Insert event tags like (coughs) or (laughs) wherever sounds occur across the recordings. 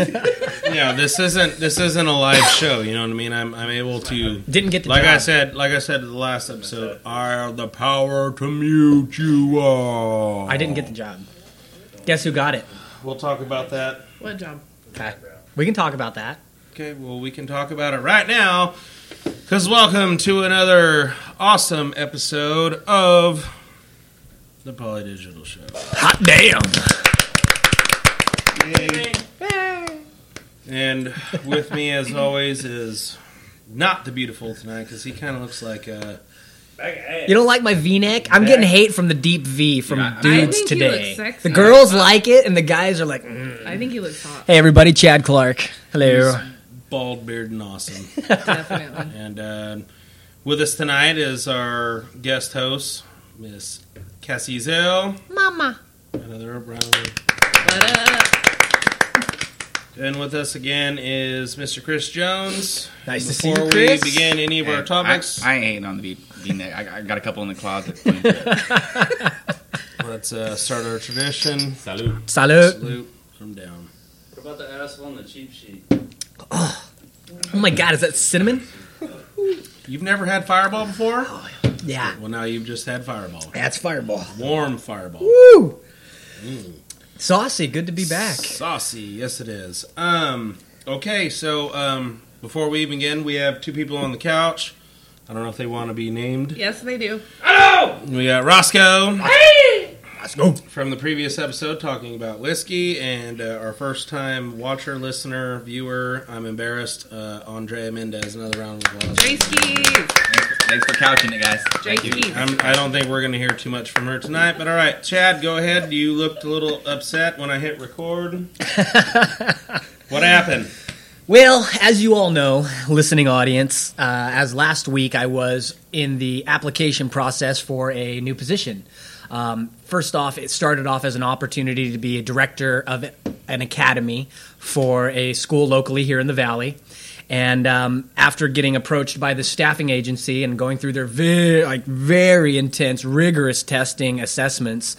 (laughs) yeah, this isn't this isn't a live show. You know what I mean? I'm I'm able to. Didn't get the like I said, like I said in the last episode, I have the power to mute you all. I didn't get the job. Guess who got it? We'll talk about that. What job? Okay. We can talk about that. Okay, well, we can talk about it right now. Because welcome to another awesome episode of the Poly Digital Show. Hot damn. And with me, as always, is not the beautiful tonight because he kind of looks like a. You don't like my V-neck? I'm getting hate from the deep V from Yeah, I- dudes I think you look today. sexy. The girls like it, and the guys are like, mm. I think he looks hot. "Hey, everybody, Chad Clark. Hello." bald beard and awesome. (laughs) Definitely. and uh, with us tonight is our guest host, Miss Cassie Zell. Mama. Another round. of- What up? And with us again is Mr. Chris Jones. Nice to see Before you, Chris. we begin any of our topics, I, I ain't hating on the V- V-neck. I, I got a couple in the closet. (laughs) let's uh, start our tradition. Salute. Salute. Salute from down. What about the asshole on the cheap sheet? Oh oh my God, is that cinnamon? You've never had Fireball before? Yeah. Well, now you've just had Fireball. That's Fireball. Warm Fireball. Woo! Saucy. Good to be back. Saucy, yes it is. Um, okay, so um, before we even begin, we have two people on the couch. I don't know if they want to be named. Yes, they do. We got Roscoe Let's go. from the previous episode talking about whiskey, and uh, our first time watcher, listener, viewer. I'm embarrassed. Uh, Andrea Mendez, another round of applause. J Skis. Thanks, for, couching it, guys. Thank you. I'm, I don't think we're going to hear too much from her tonight, but all right, Chad, go ahead. You looked a little upset when I hit record. (laughs) what happened? Well, as you all know, listening audience, uh, as last week I was in the application process for a new position. Um, first off, it started off as an opportunity to be a director of an academy for a school locally here in the Valley. And um, after getting approached by the staffing agency and going through their very, like very intense, rigorous testing assessments,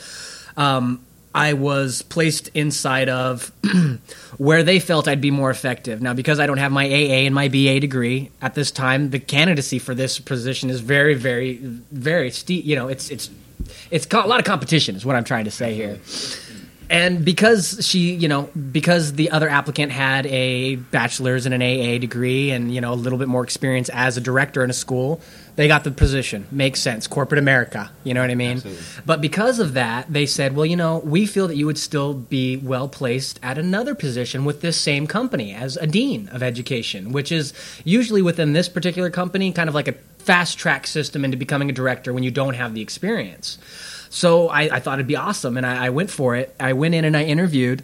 um, I was placed inside of (clears throat) where they felt I'd be more effective. Now, because I don't have my AA and my BA degree at this time, the candidacy for this position is very, very, very steep. You know, it's it's it's a lot of competition, is what I'm trying to say here. And because she, you know, because the other applicant had a bachelor's and an AA degree and, you know, a little bit more experience as a director in a school, they got the position. Makes sense. Corporate America. You know what I mean? Absolutely. But because of that, they said, well, you know, we feel that you would still be well placed at another position with this same company as a dean of education, which is usually within this particular company kind of like a fast track system into becoming a director when you don't have the experience. So I, I thought it'd be awesome, and I, I went for it. I went in and I interviewed,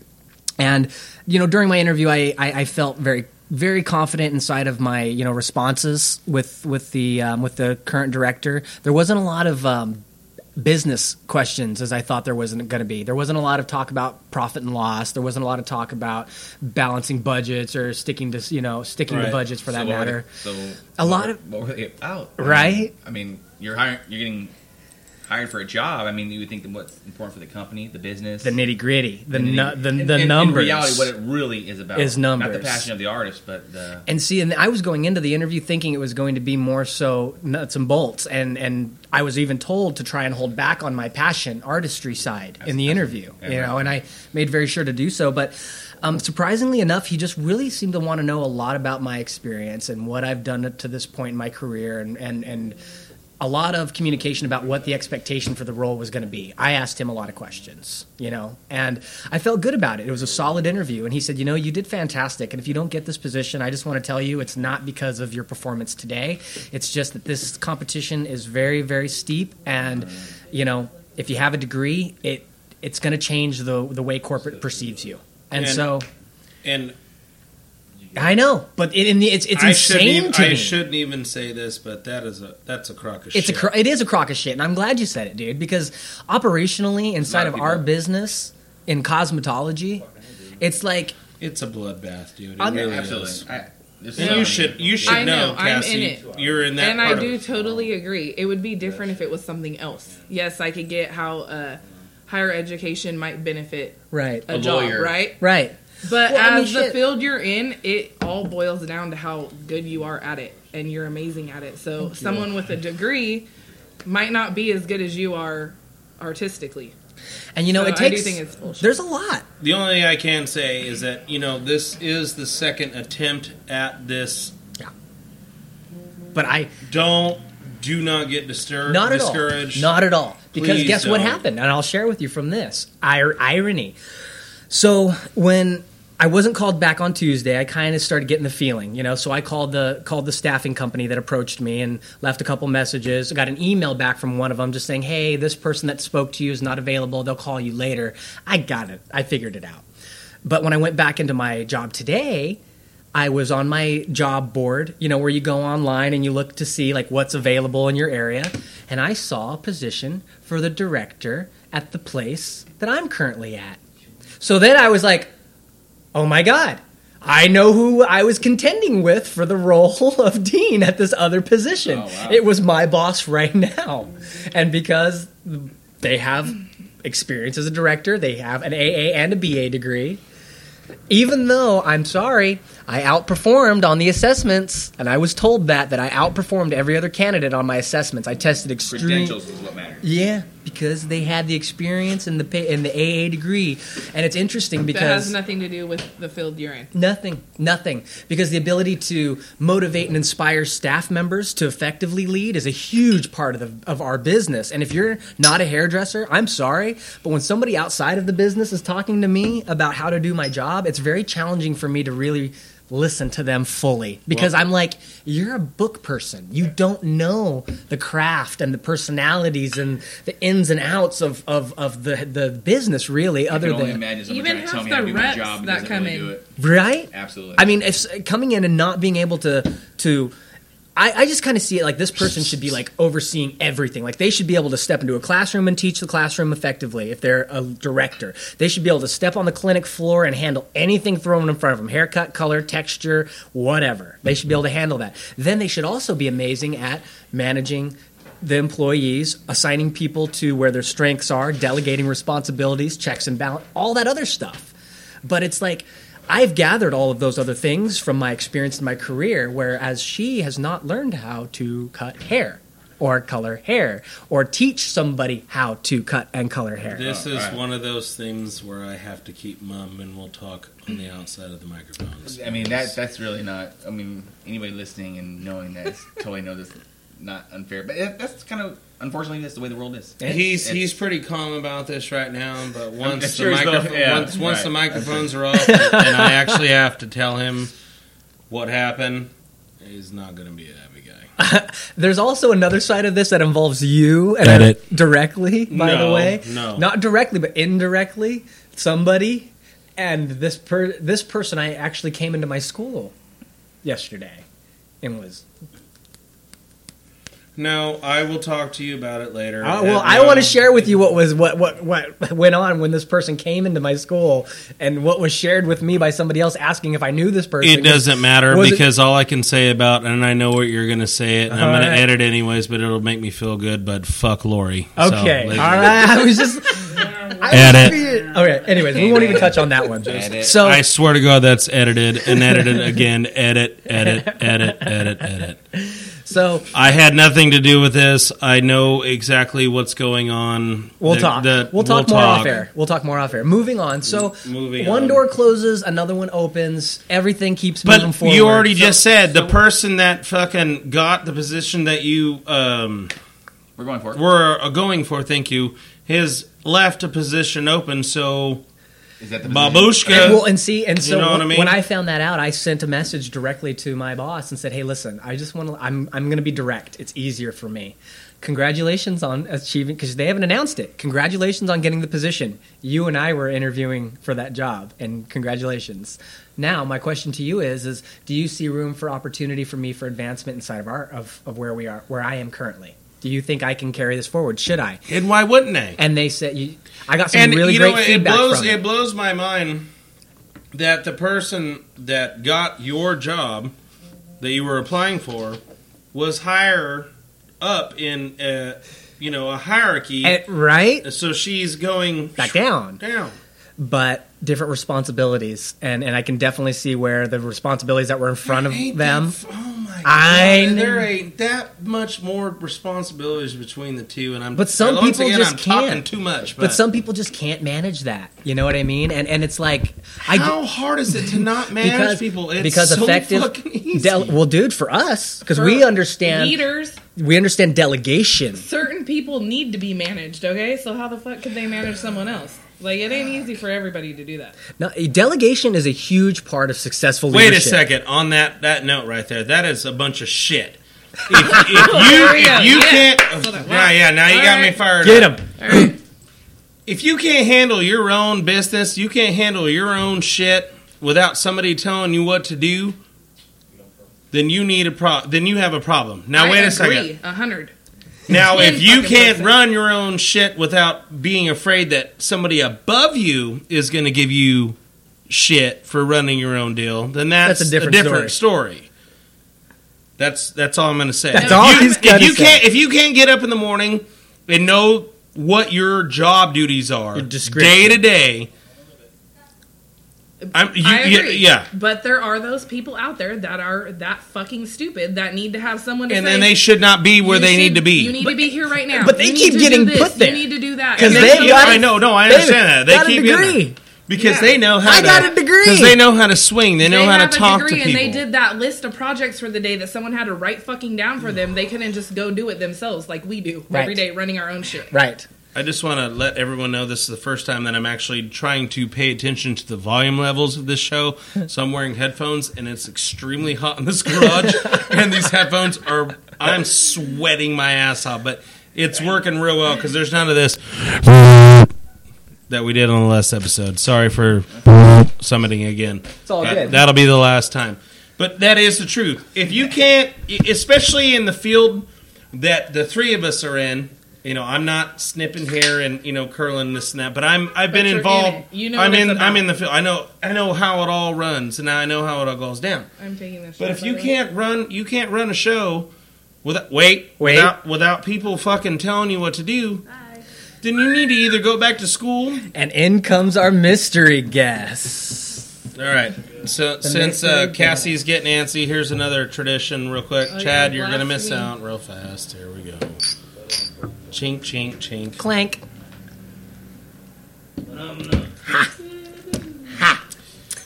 and you know, during my interview, I, I, felt very very confident inside of my you know responses with with the um, with the current director. There wasn't a lot of um, business questions as I thought there wasn't going to be. There wasn't a lot of talk about profit and loss. There wasn't a lot of talk about balancing budgets or sticking to you know sticking to budgets for that So were matter. so A lot were- of- what were they about? Right? I mean, you're hiring. You're getting hired for a job. I mean, you would think that what's important for the company, the business, The nitty gritty, the and nu- the, in- the in- numbers. In reality, what it really is about Is numbers, Not the passion of the artist, but the And see, and I was going into the interview thinking it was going to be more so nuts and bolts, and and I was even told to try and hold back on my passion, artistry side in the interview, Yeah, you know, right. and I made very sure to do so. But um, surprisingly enough, he just really seemed to want to know a lot about my experience and what I've done to this point in my career, and and and a lot of communication about what the expectation for the role was going to be. I asked him a lot of questions, you know, and I felt good about it. It was a solid interview, and he said, "You know, you did fantastic, and if you don't get this position, I just want to tell you it's not because of your performance today. It's just that this competition is very, very steep, and you know, if you have a degree, it it's going to change the the way corporate perceives you." And, And- so And I know, but it, in the, it's it's I insane even, to I shouldn't even say this, but that is a that's a crock of It's shit. a it is a crock of shit, and I'm glad you said it, dude. Because operationally, inside of of our people- business in cosmetology, it's like it's a bloodbath, dude. It I'm- really absolutely. is. I, And you should you should I know, I'm in it. You're in that and I do of it. totally agree. It would be different if it was something else. Yes, I could get how uh, higher education might benefit right, a, A job, lawyer. right? right. But Well, I mean, as the shit. field you're in, it all boils down to how good you are at it, and you're amazing at it. So someone with a degree might not be as good as you are artistically. And you know, So it I do takes. think it's bullshit. there's a lot. The only thing I can say is that you know this is the second attempt at this. Yeah. But I Don't do not get disturbed. not at discouraged. all. Not at all. Because Please guess what don't. happened? And I'll share with you from this Ir- irony. So when I wasn't called back on Tuesday, I kind of started getting the feeling, you know. So I called the called the staffing company that approached me and left a couple messages. I got an email back from one of them just saying, "Hey, this person that spoke to you is not available. They'll call you later." I got it. I figured it out. But when I went back into my job today, I was on my job board, you know, where you go online and you look to see like what's available in your area, and I saw a position for the director at the place that I'm currently at. So then I was like, "Oh my god, I know who I was contending with for the (laughs) role of dean at this other position. Oh, wow. It was my boss right now." And because they have experience as a director, they have an AA and a BA degree even though I'm sorry, I outperformed on the assessments, and I was told that that I outperformed every other candidate on my assessments. I tested extreme. Credentials is what matters. Yeah, because they had the experience and the pay, and the AA degree, and it's interesting because that has nothing to do with the field you're in. Nothing, nothing. Because the ability to motivate and inspire staff members to effectively lead is a huge part of the, of our business. And if you're not a hairdresser, I'm sorry, but when somebody outside of the business is talking to me about how to do my job, it's very challenging for me to really listen to them fully because Well- I'm like, you're a book person. You don't know the craft and the personalities and the ins and outs of, of, of the the business really I other can only than imagine Even trying to tell half me how to the do my reps job that come really in. do it. right? Absolutely. I mean, if coming in and not being able to to, I, I just kind of see it like this person should be like overseeing everything. Like they should be able to step into a classroom and teach the classroom effectively. If they're a director, they should be able to step on the clinic floor and handle anything thrown in front of them: haircut, color, texture, whatever. They should be able to handle that. Then they should also be amazing at managing the employees, assigning people to where their strengths are, delegating responsibilities, checks and balance, all that other stuff. But it's like I've gathered all of those other things from my experience in my career, whereas she has not learned how to cut hair or color hair or teach somebody how to cut and color hair. This Oh, is alright. one of those things where I have to keep mum, and we'll talk on the outside of the microphones. I mean that that's really not. I mean anybody listening and knowing that is totally know this is not unfair, but it, that's kind of unfortunately that's the way the world is. He's It's- he's pretty calm about this right now, but once (laughs) sure the he's microphone both- yeah, once, once the microphones are off, and I actually have to tell him what happened, he's not going to be a happy guy. (laughs) There's also another side of this that involves you and Edit. directly, by the way. no. Not directly, but indirectly, somebody. And this per- this person I actually came into my school yesterday and was No, I will talk to you about it later. Uh, well, I want to share with you what was what, what what went on when this person came into my school, and what was shared with me by somebody else asking if I knew this person. It doesn't matter Was it- because all I can say about, and I know what you're going to say it, and I'm All going to right. edit anyways, but it'll make me feel good. But fuck Lori. Okay, all let's- (laughs) I was just I Edit. being- Okay. Anyways, we won't even touch on that one. Edit. So I swear to God, that's edited and edited again. Edit, edit, edit, edit, edit. So I had nothing to do with this. I know exactly what's going on. We'll The- talk. the- we'll talk more off air. We'll talk more off air. Moving on. So Moving one on. door closes, another one opens. Everything keeps But moving forward. you already So- just said the person that fucking got the position that you um, We're going for it. were uh, going for, thank you, has left a position open. So Is that the Babushka. And, well, and see, and so know what I mean? when I found that out, I sent a message directly to my boss and said, "Hey, listen, I just want to. I'm I'm going to be direct. It's easier for me. Congratulations on achieving because they haven't announced it. Congratulations on getting the position. You and I were interviewing for that job, and congratulations. Now, my question to you is: is do you see room for opportunity for me for advancement inside of our of, of where we are, where I am currently? Do you think I can carry this forward? Should I? and why wouldn't they? And they said, you, I got some and really you great know, it feedback blows from it blows my mind that the person that got your job that you were applying for was higher up in uh, you know a hierarchy. And- right? so she's going Back down. down. but different responsibilities, and and I can definitely see where the responsibilities that were in front of them. That my god! I know. there ain't that much more responsibilities between the two, and I'm. But some once people again, just I'm can't. too much. But, But some people just can't manage that. You know what I mean? And and it's like I how hard is it to not (laughs) manage because people? It's because so effective. fucking easy. Del- well, dude, for us, because we understand leaders. we understand delegation. Certain people need to be managed. Okay, so how the fuck could they manage someone else? Like it ain't easy for everybody to do that. No, delegation is a huge part of successful Wait a second. On that that note right there, that is a bunch of shit. (laughs) If, if you There we if you Yeah. can't, So that- yeah, yeah. Now you All got me fired. Get him. All right. (clears throat) If you can't handle your own business, you can't handle your own shit without somebody telling you what to do. Then you need a pro. Then you have a problem. Now I wait a agree, second. A hundred. Now, if you can't percent. run your own shit without being afraid that somebody above you is going to give you shit for running your own deal, then that's, That's a different story. That's that's all I'm going to say. That's if all you, he's if gonna you say. can't if you can't get up in the morning and know what your job duties are day to day. I'm, you, I yeah, agree. yeah, But there are those people out there that are that fucking stupid that need to have someone to and say. then they should not be where they should- need to be. You need But- to be here right now. but they You keep getting do this. put there. You need to do that because they then Yeah, got you- I know. No, I understand that. They got a keep getting degree. because Yeah. they know how I to. got a degree. Because they know how to swing. They know how have to a talk to people. And they did that list of projects for the day that someone had to write fucking down for them. They couldn't just go do it themselves like we do Right. every day, running our own shit. Right. I just want to let everyone know this is the first time that I'm actually trying to pay attention to the volume levels of this show. (laughs) So I'm wearing headphones, and it's extremely hot in this garage. (laughs) and these headphones are, I'm sweating my ass off, but it's working real well because there's none of this that we did on the last episode. Sorry for summiting again. It's all good. That'll be the last time. But that is the truth. If you can't, especially in the field that the three of us are in, you know, I'm not snipping hair and you know curling this and that, but I'm I've been But you're in involved. You know I'm what in it's I'm in the field. I know I know how it all runs, and I know how it all goes down. I'm taking this. But if you way. can't run, you can't run a show without wait, Wait. without without people fucking telling you what to do. Then you need to either go back to school And in comes our mystery guest. All right. So since uh, Cassie's getting antsy, here's another tradition, real quick. Oh, Chad, yeah, you're gonna miss blasphemy. out real fast. Here we go. Chink, chink, chink. Clank. Ha. Ha.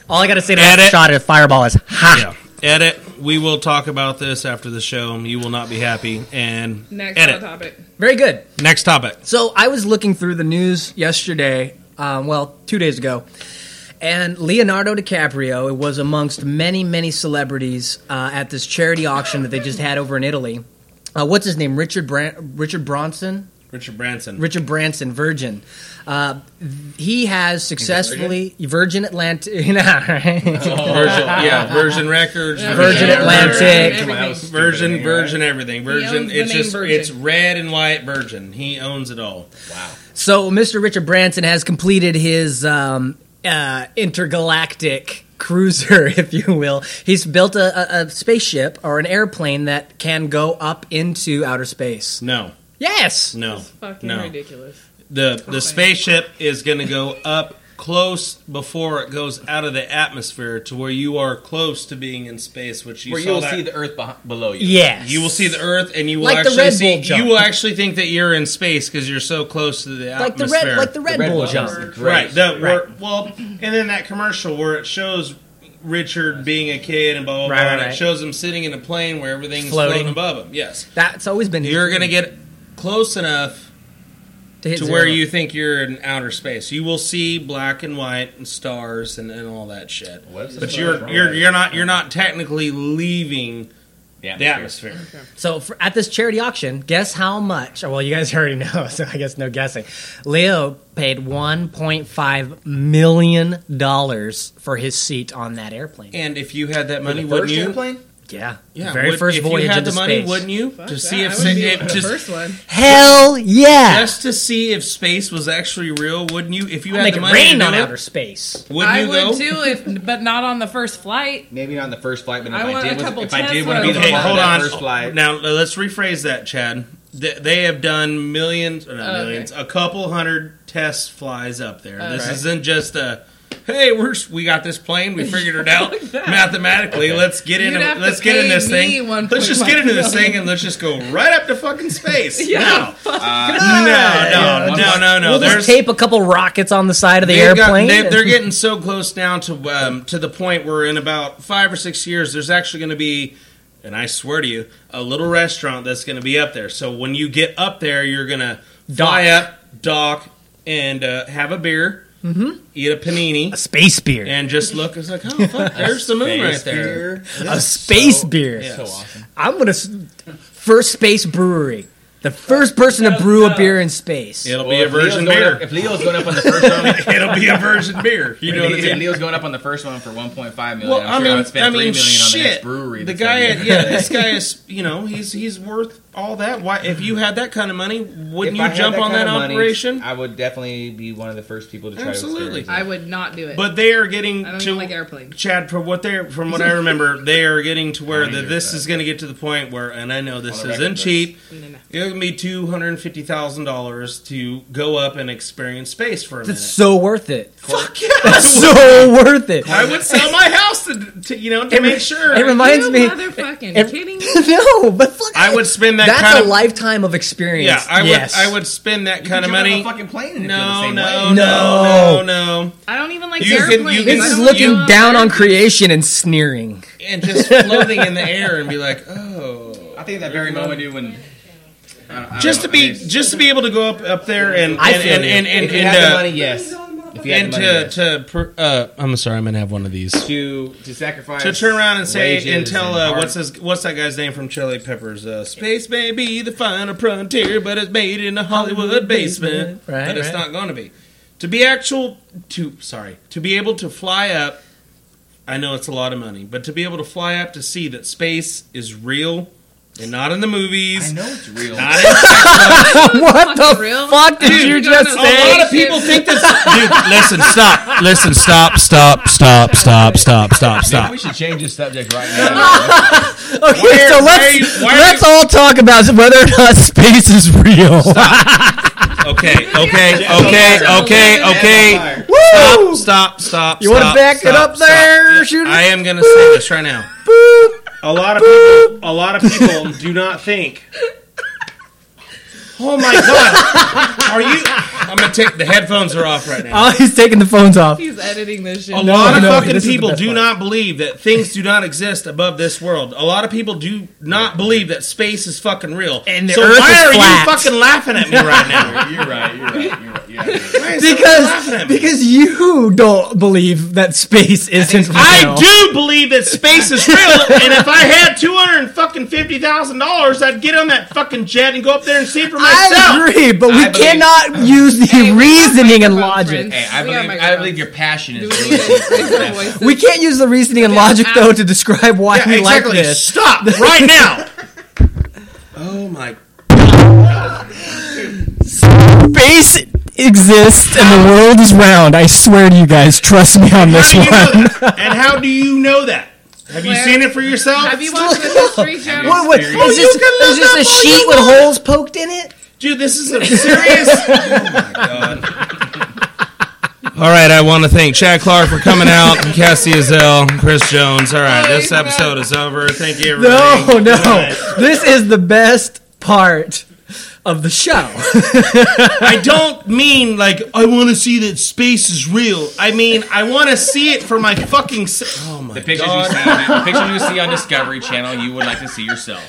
All I gotta say to that shot at Fireball is ha. Yeah. Edit. We will talk about this after the show. You will not be happy. And next edit. hot topic. Very good. Next topic. So I was looking through the news yesterday, um, well, two days ago, and Leonardo DiCaprio was amongst many, many celebrities uh, at this charity auction that they just had over in Italy. Uh, what's his name? Richard Bran- Richard Bronson. Richard Branson. Richard Branson, Virgin. Uh, he has successfully Virgin Atlantic. (laughs) You know, right? Virgin, yeah, Virgin Records, Virgin Yeah, Atlantic. everything. Virgin, Virgin, everything. Virgin. It's just Virgin. it's red and white Virgin. He owns it all. Wow. So, Mr. Richard Branson has completed his um, uh, intergalactic cruiser, (laughs) if you will. He's built a, a, a spaceship or an airplane that can go up into outer space. No, Yes. no, It's fucking no. ridiculous. The the spaceship is going to go up close before it goes out of the atmosphere to where you are close to being in space, which you Where saw you will that- see the Earth beh- below you. Yes. You will see the Earth, and you will Like the actually Red see. Bull jump. You will actually think that you're in space because you're so close to the like the atmosphere. red, like the Red, Red Bull Bull jump. jump. right. The, Right. well, and then that commercial where it shows Richard being a kid and blah blah blah. Right, right, and right. It shows him sitting in a plane where everything's Floating. floating, above him. Yes, That's always been. you're going to get close enough to, hit to where you think you're in outer space. You will see black and white and stars and, and all that shit. What's But you're you're you're not you're not technically leaving Yeah, the atmosphere. So for, at this charity auction, guess how much? Oh, well, you guys (laughs) already know, so I guess no guessing. Leo paid 1.5 million dollars for his seat on that airplane. And if you had that money, the wouldn't first you? airplane? Yeah, Yeah, the very would- first if voyage you had into the money, space. wouldn't you? Fuck to that. see if I would be if, the just, first one. Hell yeah! just to see if space was actually real, wouldn't you? If you I'll had make the it money rain on outer space. wouldn't I you would go? too, if but not on the first flight. Maybe not on the first flight, but if I I, want did, a was- couple if I did want to be the Okay, runs. part hold on. first flight, Now let's rephrase that, Chad. They, they have done millions, or not oh, Okay. millions, a couple hundred test flies up there. Oh, this Okay. isn't just a. Hey, we're we got this plane. We figured it out (laughs) mathematically. Let's get You'd into have to let's get in this thing. Let's just get into this thing and let's just go right up to fucking space. (laughs) Yeah. No, (laughs) Uh, no, no, no, no, no. we'll There's just tape a couple rockets on the side of the They've got- airplane. they, they're getting so close now to um, to the point where in about five or six years, there's actually going to be, and I swear to you, a little restaurant that's going to be up there. So when you get up there, you're going to fly up, dock, and uh, have a beer, mm-hmm. eat a panini, a space beer. and just look. It's like, oh fuck, (laughs) there's the moon right there. a space beer. yeah. So awesome. I'm gonna first space brewery. The first person to brew a beer in space. It'll Well, be a if virgin beer. Up, if Leo's going up on the first one, (laughs) It'll be a virgin beer. (laughs) You know what I if mean? Leo's going up on the first one for 1.5 million. Well, I'm I sure mean, I would spend I three mean, million on the next shit. brewery. The guy, gonna yeah, this guy is, you know, he's he's worth all that. Why, if you had that kind of money, wouldn't If you I had jump on that of money, operation? I would definitely be one of the first people to try Absolutely. to experience I would not do it. But they are getting I don't to like airplanes. Chad. From what they're, from what I (laughs) remember, they are getting to where I the, this is going to get to the point where, and I know this isn't cheap. No, no. It's going to be two hundred and fifty thousand dollars to go up and experience space for a minute. It's so worth it. Fuck yeah! That's so (laughs) worth it. I would sell my house to, to you know, to It make sure. it reminds you me- motherfucking it- kidding (laughs) me? no, but fuck, I would spend that That's kind a of lifetime of experience. Yeah, I yes. would. I would spend that You kind of money. on a fucking plane and it feel the No, no, no, No. no, no, I don't even like You can- you This can- is looking go down on creation and sneering. and just floating in the air and be like, oh. I think that very moment, dude, when I don't- I don't Just to be, just to be able to go up up there and I and feel and you. and and, if you and, the uh, money, yes. If you had and the money, to yes. to per- uh, I'm sorry, I'm gonna have one of these. to to sacrifice To turn around and say wages and tell uh, hard- what's his what's that guy's name from Chili Peppers? Uh, Space may be the final frontier, but it's made in a Hollywood basement. Right, but it's right. not going to be. To be actual to sorry to be able to fly up. I know it's a lot of money, but to be able to fly up to see that space is real and not in the movies. I know it's real. Not in (laughs) what the real? fuck did Dude, you you just don't A lot of people think this. (laughs) Dude, listen, stop, listen, stop, stop, stop, stop, stop, stop, Maybe stop. we should change this subject right now. (laughs) Okay, Why are- so let's are you- why are let's all talk about whether or not space is real. Okay, okay, okay, okay, okay. Woo! Stop, stop. You wanna stop, back it stop, up there, stop. shooter? I am gonna say this right now. A lot of people, a lot of people (laughs) do not think. Oh my god! (laughs) Are you? I'm gonna take the headphones are off right now. Oh, he's taking the phones off. He's editing this shit. A No, lot of no, fucking this is the people best do part. not believe that things do not exist above this world. A lot of people do not believe that space is fucking real. And the so Earth why is are flat. you fucking laughing at me right now? (laughs) You're right. You're right. You're right. You're right. Why is everyone laughing Because at me? because you don't believe that space isn't real. I do believe that space is real, and if I had two hundred fucking fifty thousand dollars, I'd get on that fucking jet and go up there and see for myself. I agree, but we believe- cannot use the Hey, reasoning and logic. Hey, I believe. I believe your passion is we really. need to raise our voices? We can't use the reasoning and logic though to describe why Yeah, we exactly. like this. Stop (laughs) right now. oh my! Space exists and the world is round. I swear to you guys, trust me on this do know one. (laughs) And how do you know that? Have you seen it for yourself? Have you watched the History (laughs) Channel? What, what, Experience. is this, You can is this a sheet with holes poked in it? Dude, this is a serious. (laughs) oh my god! All right, I want to thank Chad Clark for coming out, Cassie Azell, Chris Jones. All right, this episode is over. Thank you, No, everybody. no. Good night. This is the best part of the show. I don't mean like I want to see that space is real. I mean I want to see it for my fucking. Se- oh my The pictures god! you see, the pictures you see on Discovery Channel, you would like to see yourself.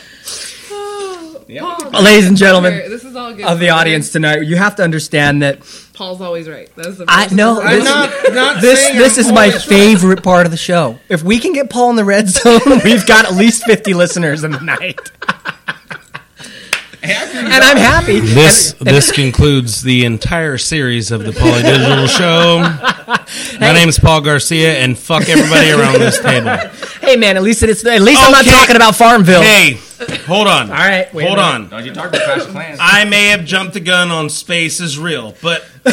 Ladies and gentlemen this is all good. of the audience tonight, you have to understand that Paul's always right. That's the I first know thing. I'm this- not not this saying this I'm is my always right. favorite part of the show. If we can get Paul in the red zone, (laughs) we've got at least 50 listeners in the night. (laughs) And I'm happy. This And- this concludes the entire series of the Polydigital Show. My name is Paul Garcia, and fuck everybody around this table. hey man, at least it's at least I'm not talking about Farmville. Hey, hold on. All right, wait hold on. Don't you talk about Clash of Clans? I may have jumped the gun on space is real, but (laughs)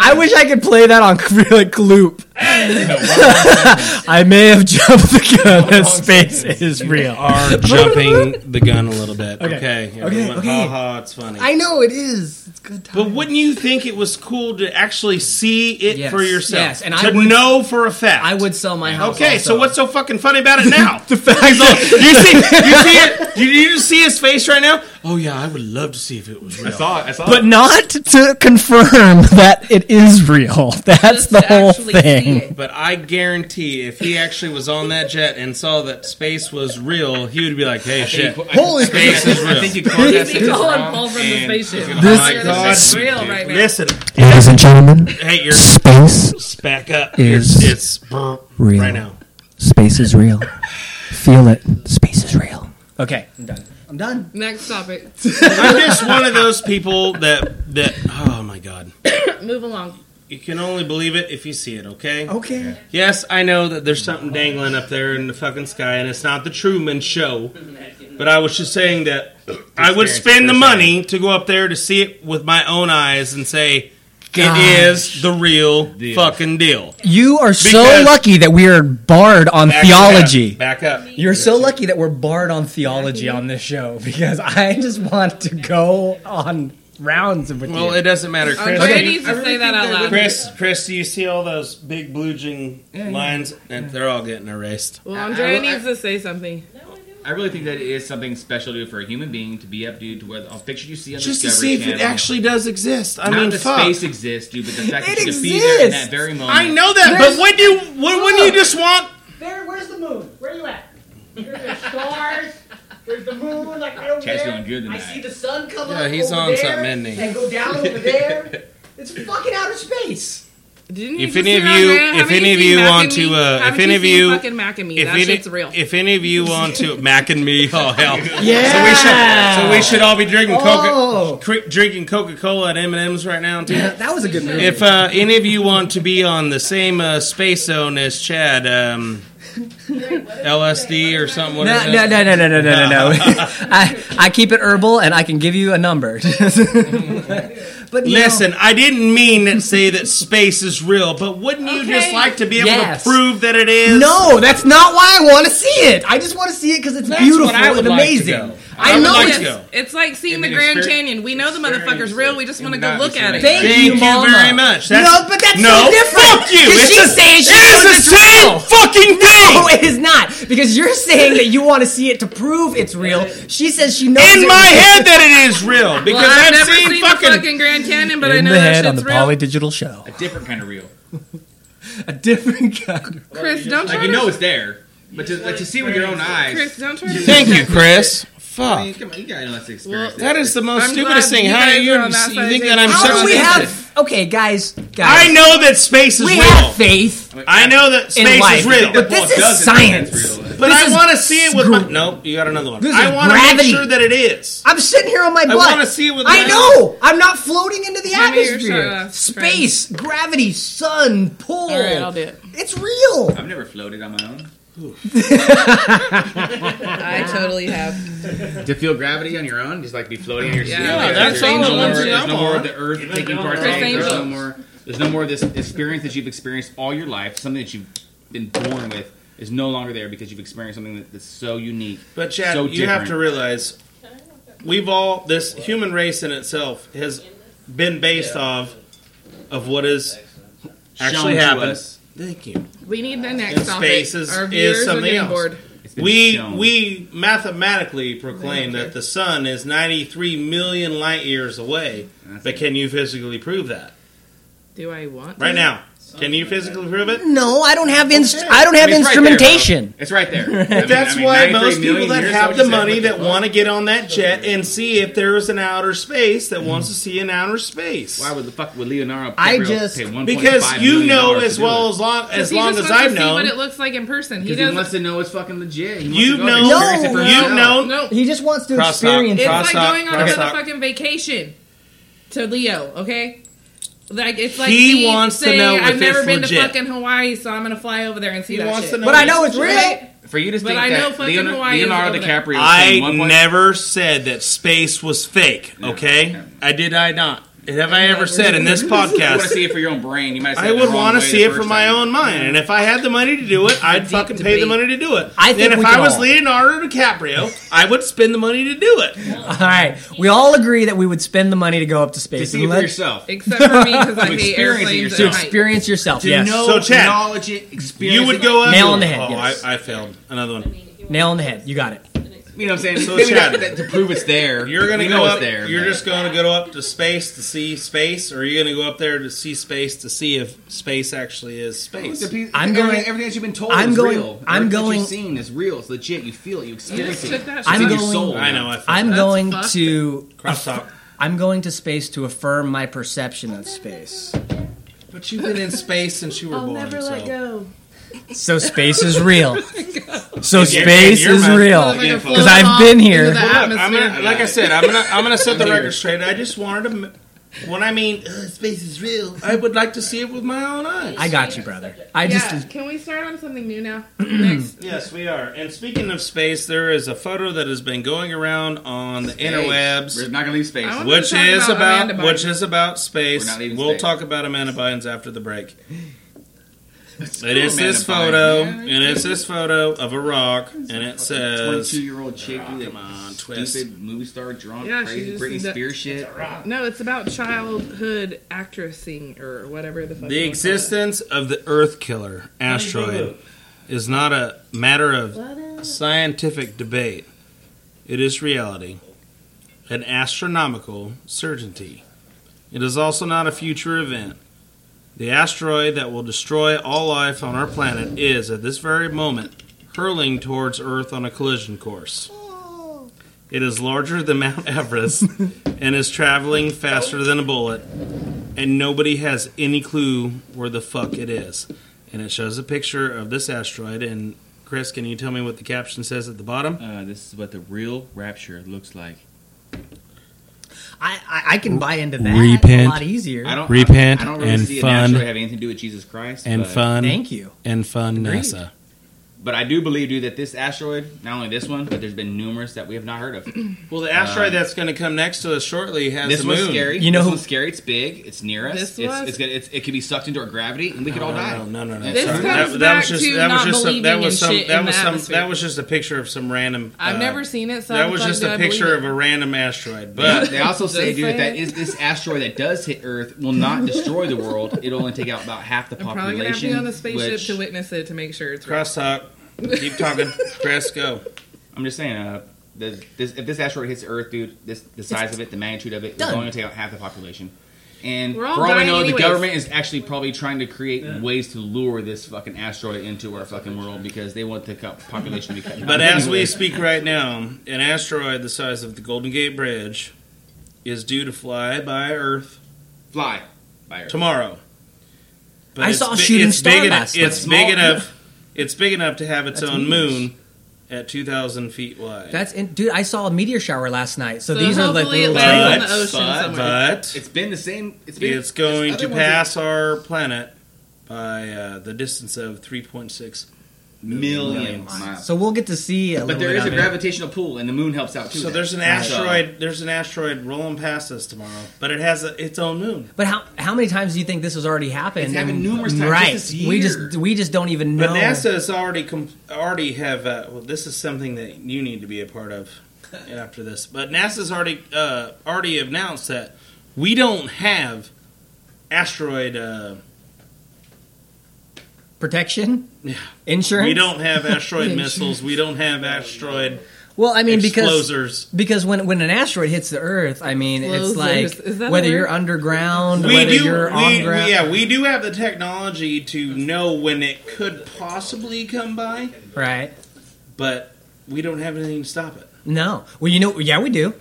I wish I could play that on (laughs) like loop. (laughs) I may have jumped the gun. That space is real. (laughs) Are jumping the gun a little bit. Okay. Okay, Everyone, okay. Ha ha, it's funny. I know it is. It's good time. But wouldn't you think it was cool to actually see it Yes, for yourself? yes, and to I would- know for a fact. I would sell my house. Okay, also. so what's so fucking funny about it now? (laughs) the fact you see, you see it. You, you see his face right now. Oh yeah, I would love to see if it was real. I saw it. I saw but it. not to confirm that it is real. That's Just the to whole actually thing. It. (laughs) (laughs) But I guarantee, if he actually was on that jet and saw that space was real, he would be like, "Hey, shit, Holy space is I real." think you called that He's sentence wrong, Paul from the and- spaceship. Oh This- my This God. is real right now. Listen, Ladies and gentlemen, hey, you're space back up. Is it's it's real. right now. space is real. Feel it. Space is real. Okay, I'm done. I'm done. Next topic. I'm just one of those people that that. Oh my god. (coughs) Move along. You can only believe it if you see it, okay? Okay. Yes, I know that there's something dangling up there in the fucking sky, and it's not the Truman Show. But I was just saying that (coughs) I would spend the money to go up there to see it with my own eyes and say Gosh. it is the real Deal. fucking deal. You are so Because- lucky that we are barred on Back theology. Up, back up. You're so lucky that we're barred on theology on this show because I just want to go on rounds with Well, you. it doesn't matter, Chris. Andre Okay. needs to say that out loud. Chris, Chris, do you see all those big blue jing lines? And they're all getting erased. Well, I- Andrea I- needs to say something. I really think that it is something special to do for a human being to be up, dude, to where a picture you see on Just to see if it actually does exist. I Not mean, the fuck. space exists, dude, but the fact It that you could be there in that very moment. I know that, but when you when, when you just want There, where's the moon? Where are you at? Here's the stars. There's the moon, like right over Chad's there. doing good I tonight. see the sun come Yeah, up he's over on there something, isn't he? And go down over (laughs) there. It's fucking outer space. Didn't If any of you- if any of you want to, Me? uh, if Haven't any of seen you- fucking Mac and Me, if that any, shit's real. if any of you (laughs) want to Mac and me, oh hell, Yeah. (laughs) So we should so we should all be drinking Oh. Coca cr- drinking Coca Cola at M and M's right now too. That was a good movie. If uh, any of you want to be on the same uh, space zone as Chad, um, LSD or something, what no, is no, that? no, no, no, no, no, no, no. (laughs) (laughs) I, I keep it herbal, and I can give you a number. (laughs) but you know- Listen, I didn't mean to say that space is real, but wouldn't you just like to be able Yes. to prove that it is? No, that's not why I want to see it. I just want to see it because it's That's beautiful what I would and like to amazing. Go. I, I know like it's go. It's like seeing In the Grand Canyon. We know the motherfucker's real. We just want to go look at it. Thank, Thank you, you very much. That's- no, but that's no, so different. fuck you. 'Cause It's she's a- saying she it is knows the it's same real. fucking thing. No, it is not because you're saying that you want to see it to prove it's real. She says she knows In it my was- head that it is real because Well, I've I've never seen, seen fucking. the fucking Grand Canyon, but I in know the that head on the. Poly Digital Show. A different kind of real. (laughs) A different kind. Of. Chris, don't try Like you know it's there, but to, like, to see with your own eyes. Chris, don't try to. Thank you, (laughs) Chris. I mean, come on, you gotta know that's the experience. Well, That is the most I'm stupidest thing. How do guys you, are on that you think that I'm table. How so do we sensitive? have? Okay, guys, guys. I know that space is we real. have faith. I know that space life, is real. but this Well, it is doesn't mean science. But This I want to see it with gr- my. Nope, you got another one. This I want to make sure that it is. I'm sitting here on my butt. wanna see it with I my- know. I'm not floating into the Hand me your atmosphere. shot, uh, Space, gravity, sun, pull. All right, I'll do it. It's real. I've never floated on my own. (laughs) I totally have. To feel gravity on your own, just like be floating on your Yeah, seat. yeah, that's there's all the more- ones that There's I'm no more on. of the earth taking part. Chris There's no more. There's no more of this experience that you've experienced all your life. Something that you've been born with is no longer there because you've experienced something that, that's so unique. But Chad, So you have to realize we've all this human race in itself has been based off of what is actually Shown happened. Us. Thank you. We need the next topic. space is- Our is viewers are something getting else. bored. We shown. we mathematically proclaim that the sun is 93 million light years away. But can you physically prove that Do I want? right to? now? Can you physically prove it? No, I don't have inst- I don't have I mean, it's right there, bro. instrumentation. it's right there. (laughs) I mean- That's I mean, why 93 most people million that years, have what the you said, money what that the want to get on that jet and see if there is an outer space that wants to see an outer space. Why would the fuck would Leonardo I DiCaprio just- pay 1.5 Because you million know dollars as to do well it? as long as He long just as wants I've to see what it looks like in person. He he doesn't. wants to know it's fucking legit. He wants you've go and known, experience it for No. you've himself. known. no, He just wants to Cross experience. it's Cross like talk, going on a cross talk. motherfucking vacation to Leo. Okay. Like it's like He me wants to saying, know I've never it's been legit. to fucking Hawaii, so I'm gonna fly over there and see He that wants shit. to know But I know it's real. Right? For you to But think I know that fucking Leonardo, Hawaii Leonardo. DiCaprio I 1. never said that space was fake. Okay, no. I did. I not. Have I ever said in this (laughs) You want to podcast? see it for your own brain. You might. I would want to see it for my own mind, and if I had the money to do it, I'd fucking pay the money to do it. I think and if we I can was all- Leonardo DiCaprio, I would spend the money to do it. All right, we all agree that we would spend the money to go up to To space see it and for let- yourself. Except for me because I (laughs) To hate experience it airplanes to at height. experience yourself. To yes, know, So, Chad, knowledge it, experience You would it. go up. Nail on the head, Oh, yes. I, I failed. Another one. nail on the head. You got it. You know what I'm saying? So, Maybe not that- to prove it's there. You're gonna We go know up. It's there, you're but- just going to go up to space to see space, or are you going to go up there to see space to see if space actually is space? The I'm going- Everything that you've been told I'm is going- real. I'm Everything that going- You've seen is real. It's legit. You feel it. You experience Just it. took that I'm shit. Your going- soul. I know. I feel I'm going fucked. to crosstalk. I'm going to space to affirm my perception of space. But you've been in space since you were I'll born. never so. let go. So space is real. (laughs) So Yeah, space you're is my- real. Like a Because I've off been into here. the look, I'm atmosphere. gonna, like I said, I'm gonna I'm gonna set the record straight. I just wanted to. m- When I mean uh, space is real, I would like to see it with my own eyes. I got you, brother. I yeah, just can we start on something new now? (clears throat) Next. Yes, we are. And speaking of space, there is a photo that has been going around on the interwebs. We're not going to leave space. I want- which talk is about about, Amanda which is about space. We're not leaving We'll space. talk about Amanda Bynes after the break. It cool, is this photo, and it's this photo of a rock, and it says, 22 year old chick, ah, dude, come that on, twist. stupid movie star, drunk, Yeah, she crazy just Britney did that- Spears shit. No, it's about childhood actressing or whatever the fuck. "The you wanna call it. existence of the Earth killer asteroid is not a matter of scientific debate. It is reality, an astronomical certainty. It is also not a future event. The asteroid that will destroy all life on our planet is, at this very moment, hurling towards Earth on a collision course. It is larger than Mount (laughs) Everest and is traveling faster than a bullet, and nobody has any clue where the fuck it is. And it shows a picture of this asteroid. And Chris, can you tell me what the caption says at the bottom? Uh, this is what the real rapture looks like. I, I, I can buy into that Repent. a lot easier. I don't Repent I, don't really and see fun an asteroid have anything to do with Jesus Christ. And but, fun Thank you. and fun Agreed. NASA. But I do believe, dude, that this asteroid, not only this one, but there's been numerous that we have not heard of. (clears throat) Well, the asteroid that's going to come next to us shortly has this a one's moon. scary. You know this who- one's scary. It's big. It's near us. This it's, was- it's, gonna- it's, it could be sucked into our gravity, and we could all die. No, no, no, no. This sorry. comes that, that back was just to that was not just some, that believing was in some shit that in was the some atmosphere. that was just a picture of some random. I've uh, never seen it. So That was just do a I picture of a random asteroid, But but they also say, dude, that is this asteroid that does hit Earth will not (laughs) destroy the world. It'll only take out about half the population. I'm probably gonna have to population. be on a spaceship to witness it to make sure it's crosstalk. Keep talking, Chris. Go. I'm just saying, uh, the, this, if this asteroid hits Earth, dude, this the size of it, the magnitude of it, it's Done. only going to take out half the population. And We're all for all we dying know, anyways. the government is actually probably trying to create ways to lure this fucking asteroid into our fucking world because they want the co- population to be cut. down. But as we speak right now, an asteroid the size of the Golden Gate Bridge is due to fly by Earth fly by Earth. tomorrow. But I it's saw a bi- shooting it's star big last It's night. big Small. enough. (laughs) It's big enough to have its That's own moon at 2,000 feet wide. That's in, dude. I saw a meteor shower last night, so, So these are like little. the But- but- but it's been the same. Been it's going to pass our planet by uh, the distance of 3.6 million, million miles. So we'll get to see. but there is a gravitational pull, and the moon helps out too. So there's an asteroid. There's an asteroid rolling past us tomorrow, but it has a, its own moon. But how how many times do you think this has already happened? It's happened numerous times. Right. Just we just we just don't even know. But NASA has already com- already have. Uh, well, this is something that you need to be a part of (laughs) after this. But NASA's already uh, already announced that we don't have asteroid. Uh, protection, Yeah. insurance. we don't have asteroid (laughs) missiles. We don't have asteroid Well, I mean, because explosers. because when when an asteroid hits the Earth, I mean, it's like Is that whether word? you're underground, We whether do. you're on ground. yeah, we do have the technology to know when it could possibly come by, Right. but we don't have anything to stop it. No. Well, you know, yeah, we do.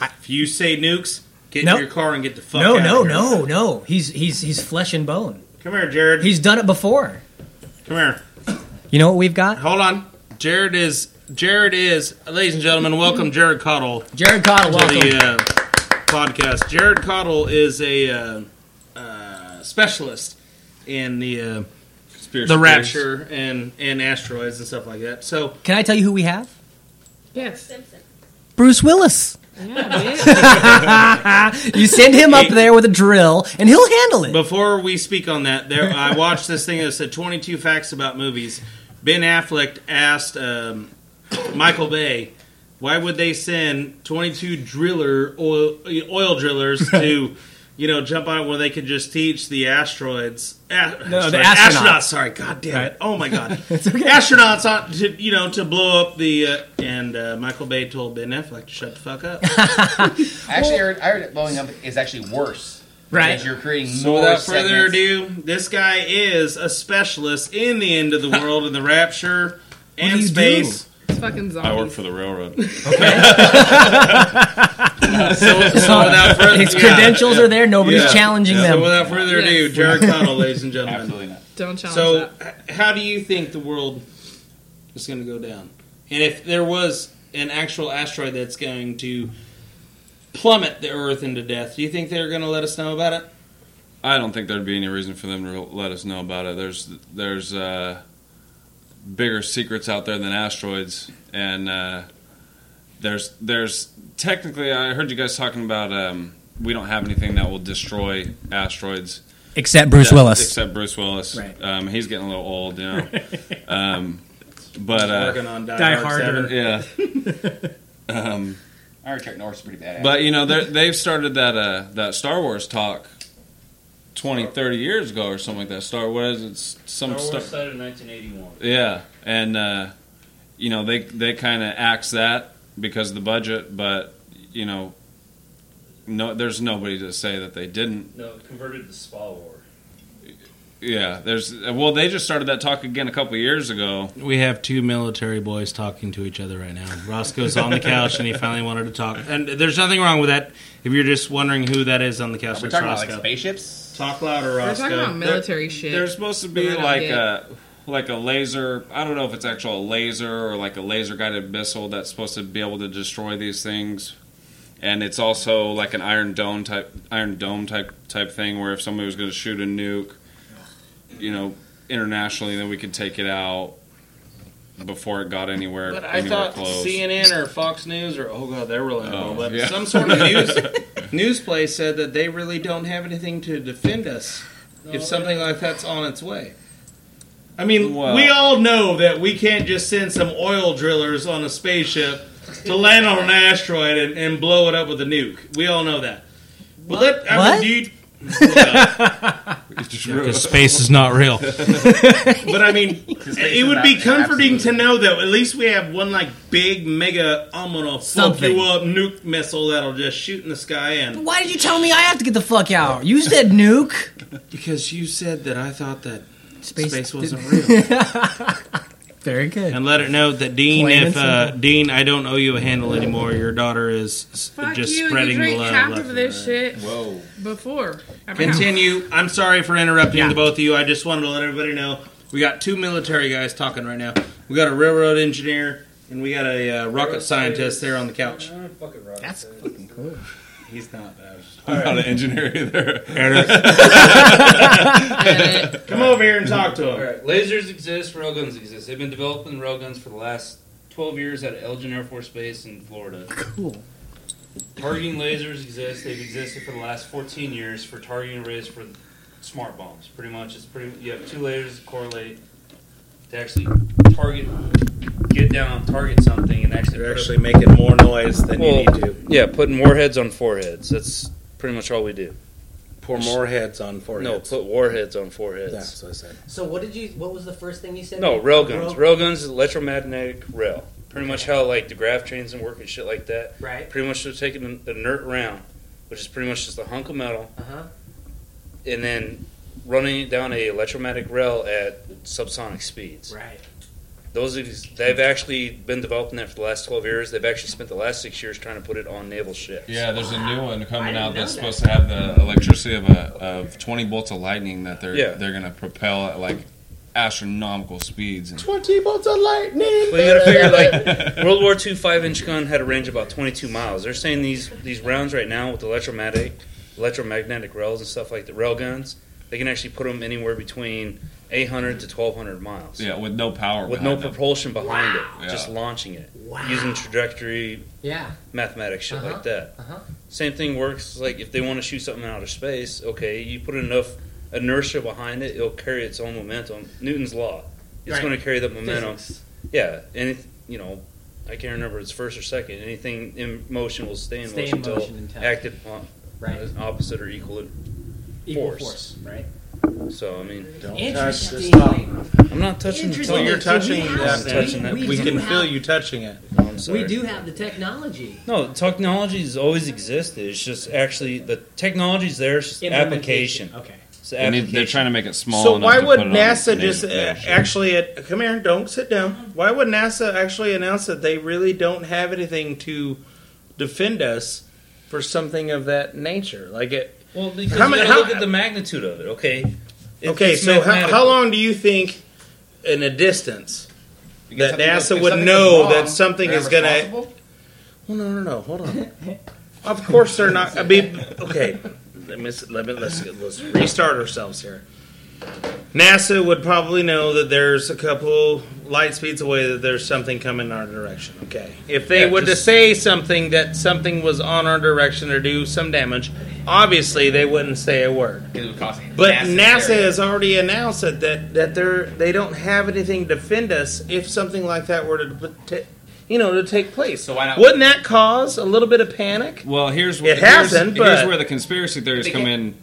If you say nukes, get Nope. in your car and get the fuck no, out no, of here. no, no. He's he's he's flesh and bone. Come here, Jared. He's done it before. Come here. You know what we've got? Hold on. Jared is Jared is ladies and gentlemen, welcome Jared Cottle Jared Cottle, to welcome. the uh, podcast. Jared Cottle is a uh, uh, specialist in the uh, the rapture and and asteroids and stuff like that. So Can I tell you who we have? Yes. Simpson. Bruce Willis. Yeah. (laughs) You send him up there with a drill, and he'll handle it. Before we speak on that, there I watched this thing that said 22 facts about movies. Ben Affleck asked um, Michael Bay, why would they send 22 driller oil, oil drillers to, (laughs) you know, jump on it when they could just teach the asteroids? A- No, the asteroids- astronauts. Sorry, god damn Right. it! Oh my god, (laughs) astronauts on to you know to blow up the uh, and uh, Michael Bay told Ben Affleck to shut the fuck up. (laughs) I actually heard, I heard that blowing up is actually worse. Right. You're creating So more without further segments. ado, this guy is a specialist in the end of the (laughs) world and the rapture do and you space. It's fucking zombies. I work for the railroad. (laughs) So, so without further His yeah. credentials are there. Nobody's Yeah. challenging So them. without further ado, Yes. Jared Connell, ladies and gentlemen. Absolutely not. Don't challenge So, that. h- how do you think the world is going to go down? And if there was an actual asteroid that's going to plummet the Earth into death, do you think they're going to let us know about it? I don't think there'd be any reason for them to let us know about it. There's there's uh, bigger secrets out there than asteroids, and uh, there's there's technically I heard you guys talking about um, we don't have anything that will destroy asteroids. Except Bruce Yeah, Willis. Except Bruce Willis. Right. Um, he's getting a little old, you know. (laughs) um, but uh, Working on Die, Die Hard Harder. 7. yeah. (laughs) um, I heard Chuck Norris is pretty badass. But you know, they're- they've started that uh, that Star Wars talk 20, 30 years ago or something like that. Star what is it? Star Some Wars stuff. started in 1981. Yeah, and uh, you know they they kind of axe that because of the budget, but you know, no, there's nobody to say that they didn't. No, it converted to Spa War. Yeah, there's well, they just started that talk again a couple years ago. We have two military boys talking to each other right now. Roscoe's on the couch and he finally wanted to talk. And there's nothing wrong with that. If you're just wondering who that is on the couch, We're it's talking about like spaceships. Talk louder, We're Roscoe. talking about military shit. There's supposed to be That I don't like a like a laser. I don't know if it's actual a laser or like a laser guided missile that's supposed to be able to destroy these things. And it's also like an iron dome type iron dome type type thing where if somebody was going to shoot a nuke, you know, internationally, then we could take it out before it got anywhere But I anywhere thought close. CNN or Fox News or oh god, they're really Oh, but yeah. some sort of news (laughs) news place said that they really don't have anything to defend us if something like that's on its way. I mean, Well- we all know that we can't just send some oil drillers on a spaceship to land on an asteroid and, and blow it up with a nuke. We all know that. But let, I What? mean, do you- because space is not real. but I mean, it would be not- comforting to know that at least we have one like big mega I'm gonna fuck Something. you up nuke missile that'll just shoot in the sky and Why did you tell me I have to get the fuck out? You said nuke. because you said that I thought that Space, space, wasn't real. (laughs) Very good. and let it know that Dean, Plain if uh. Dean, I don't owe you a handle anymore. Your daughter is s- Fuck just you. spreading you drank love. half left of and this right. shit Whoa. before. at my house. Continue. I'm sorry for interrupting Yeah. the both of you. I just wanted to let everybody know we got two military guys talking right now. We got a railroad engineer and we got a uh, rocket scientist there on the couch. Fucking That's fucking cool. He's not. Uh, I'm not an engineer either. (laughs) Come over here and talk to him. right, lasers exist, railguns exist. They've been developing railguns for the last 12 years at Eglin Air Force Base in Florida. Cool. Targeting lasers exist. They've existed for the last 14 years for targeting arrays for smart bombs. Pretty much, it's pretty. You have two lasers that correlate to actually target, get down, target something, and actually. You're actually making more noise than you Well, need to. Yeah, putting warheads on foreheads. That's pretty much all we do. Pour more heads on foreheads. No, foreheads. put warheads on foreheads. That's what I said. So what did you? What was the first thing you said? No, railguns. Railguns is electromagnetic rail. Pretty much how like the graph trains and work and shit like that. Right. Pretty much they're taking an inert round, which is pretty much just a hunk of metal, Uh huh. and then running it down a electromagnetic rail at subsonic speeds. Right. Those ex- they've actually been developing that for the last twelve years. They've actually spent the last six years trying to put it on naval ships. Yeah, there's a new one coming out that's that. supposed to have the electricity of a of 20 bolts of lightning that they're Yeah. they're gonna propel at like astronomical speeds. And, 20 bolts of lightning. Well, you gotta figure like (laughs) World War II five inch gun had a range of about twenty two miles. They're saying these these rounds right now with electromagnetic electromagnetic rails and stuff like the rail guns, they can actually put them anywhere between 800 to 1200 miles. Yeah, with no power. With no them. propulsion behind it, Yeah. just launching it Wow. using trajectory Yeah. mathematics shit Uh-huh. like that. Uh-huh. Same thing works like if they want to shoot something out of space, okay, you put enough inertia behind it, it'll carry its own momentum. Newton's law. It's Right. going to carry that momentum. Physics. Yeah, and you know, I can't remember if it's first or second. Anything in motion will stay in Stay motion in until motion until- acted upon Right. opposite or equal. Equal Force. force. Right. So I mean, Don't touch Interesting. the stuff. I'm not touching the Interesting. Well, you're So we touching have- that. I'm touching that. we We do can have- feel you touching it. Oh, I'm sorry. We do have the technology. No, technology has always existed. It's just actually the technology's there. It's just application. Okay. It's the They need- application. they're trying to make it small. So enough why to would put it on NASA native just uh, version. actually uh, come here? Don't sit down. Why would NASA actually announce that they really don't have anything to defend us for something of that nature? Like it. Well, because How you many- how- look at the magnitude of it. Okay. It- Okay, it's so how, how long do you think in a distance Because that NASA would know wrong, that something is going to? responsible? Well, no, no, no. Hold on. of course they're not. I mean, okay. Let me let me let's let's restart ourselves here. NASA would probably know that there's a couple light speeds away that there's something coming in our direction. Okay. If they Yeah, were to say something that something was on our direction or do some damage, obviously they wouldn't say a word. It would cost But massive NASA area. has already announced that that, that they're they don't have anything to defend us if something like that were to, to you know to take place. So why not- Wouldn't that cause a little bit of panic? Well, here's It here's, hasn't, here's but- where the conspiracy theories come can't- in.